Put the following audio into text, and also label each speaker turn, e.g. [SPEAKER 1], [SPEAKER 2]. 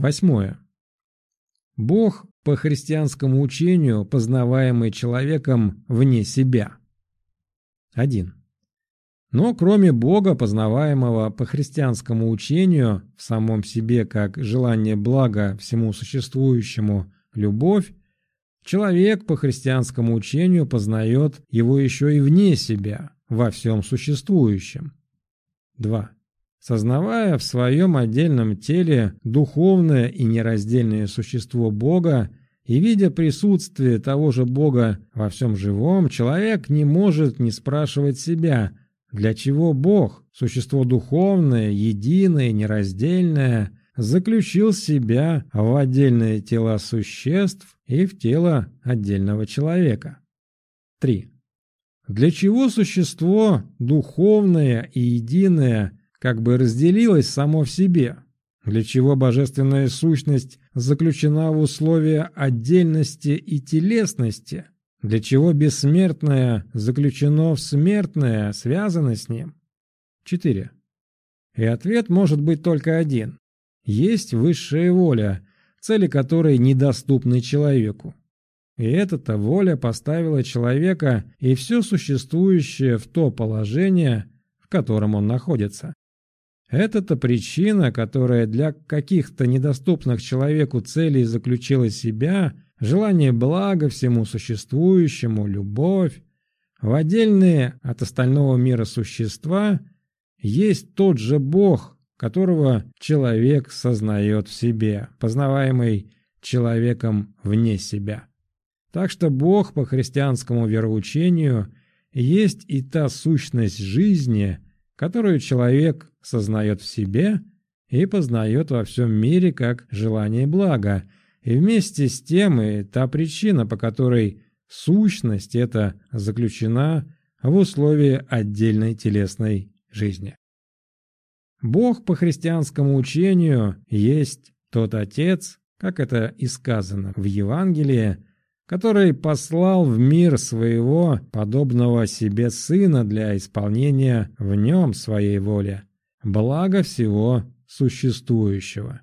[SPEAKER 1] Восьмое. Бог по христианскому учению, познаваемый человеком вне себя. 1. Но кроме Бога, познаваемого по христианскому учению, в самом себе как желание блага всему существующему, любовь, человек по христианскому учению познает его еще и вне себя, во всем существующем. 2. Сознавая в своем отдельном теле духовное и нераздельное существо Бога и видя присутствие того же Бога во всем живом, человек не может не спрашивать себя, для чего Бог, существо духовное, единое, нераздельное, заключил себя в отдельные тела существ и в тело отдельного человека. 3. Для чего существо духовное и единое как бы разделилось само в себе? Для чего божественная сущность заключена в условия отдельности и телесности? Для чего бессмертное заключено в смертное, связано с ним? 4. И ответ может быть только один. Есть высшая воля, цели которой недоступны человеку. И эта-то воля поставила человека и все существующее в то положение, в котором он находится. Это-то причина, которая для каких-то недоступных человеку целей заключила себя, желание блага всему существующему, любовь, в отдельные от остального мира существа есть тот же Бог, которого человек сознает в себе, познаваемый человеком вне себя. Так что Бог по христианскому вероучению есть и та сущность жизни, которую человек сознает в себе и познает во всем мире как желание блага, и вместе с тем и та причина, по которой сущность эта заключена в условии отдельной телесной жизни. Бог по христианскому учению есть тот Отец, как это и сказано в Евангелии, который послал в мир своего подобного себе Сына для исполнения в нем своей воли, благо всего существующего.